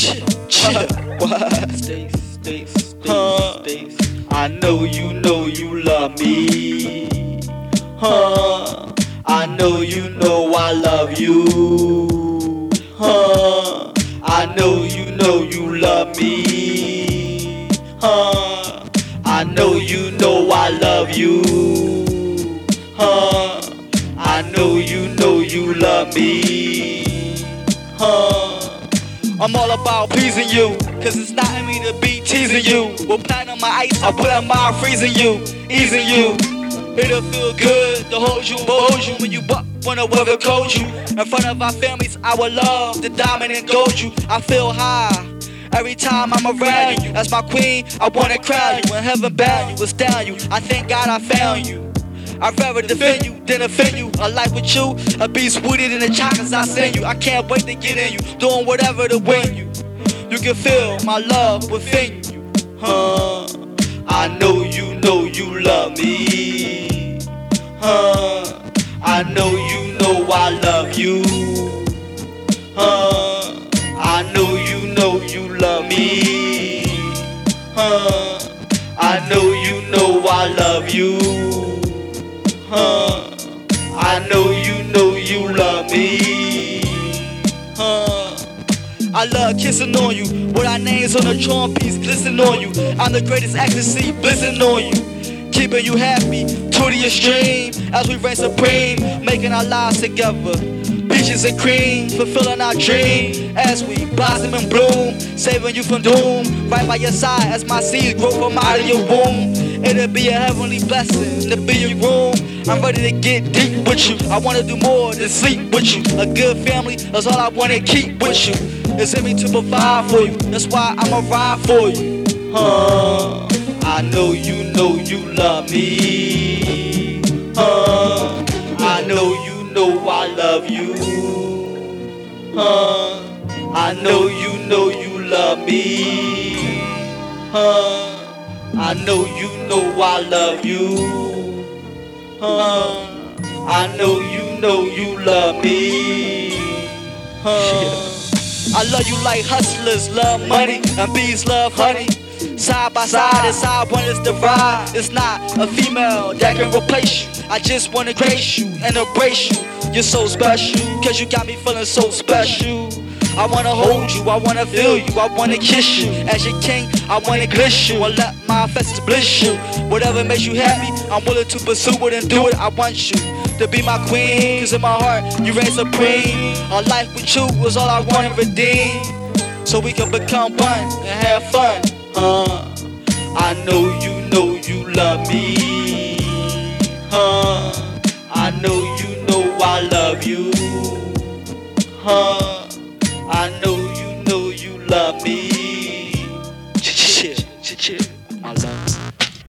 What? Stace, Stace. Stace. I know you know you love me. Huh? I know you know I love you. Huh? I know you know you love me. Huh? I know you know I love you. Huh? I know you know you love me. Huh? I'm all about pleasing you, cause it's not in me to be teasing you. With platinum on my ice, I put on my freezing you, easing you. It'll feel good to hold you, hold you when you buck when the weather cold you. In front of our families, I would love to dominate and gold you. I feel high. Every time I'm around you, as my queen, I wanna crown you. When heaven bound you, astound you. I thank God I found you. I'd rather defend you than offend you. A life with you, a beast wooded in the chocolates I send you. I can't wait to get in you, doing whatever to win you. You can feel my love within you, huh? I know you know you love me, huh? I know you know I love you, huh? I love kissing on you, with our names on the drum piece on you. I'm the greatest ecstasy blissing on you, keeping you happy to the extreme as we reign supreme, making our lives together. Peaches and cream, fulfilling our dream as we blossom and bloom, saving you from doom. Right by your side as my seeds grow from out of your womb. It'll be a heavenly blessing to be your room. I'm ready to get deep with you. I wanna do more than sleep with you. A good family, that's all I wanna keep with you. It's in me to provide for you. That's why I'ma ride for you. Huh? I know you know you love me. Huh? I know you know I love you. Huh? I know you know you love me. Huh? I know you know I love you. Huh? I know you know you love me. Huh? I love you like hustlers love money and bees love honey. Side by side, it's how one is the ride. It's not a female that can replace you. I just wanna grace you and embrace you. You're so special, cause you got me feeling so special. I wanna hold you, I wanna feel you, I wanna kiss you. As your king, I wanna gliss you and let my affections bliss you. Whatever makes you happy, I'm willing to pursue it and do it. I want you to be my queen, cause in my heart, you reign supreme. A life with you was all I wanna redeem. So we can become one and have fun. Huh? I know you know you love me. Huh? I know you know I love you. Huh?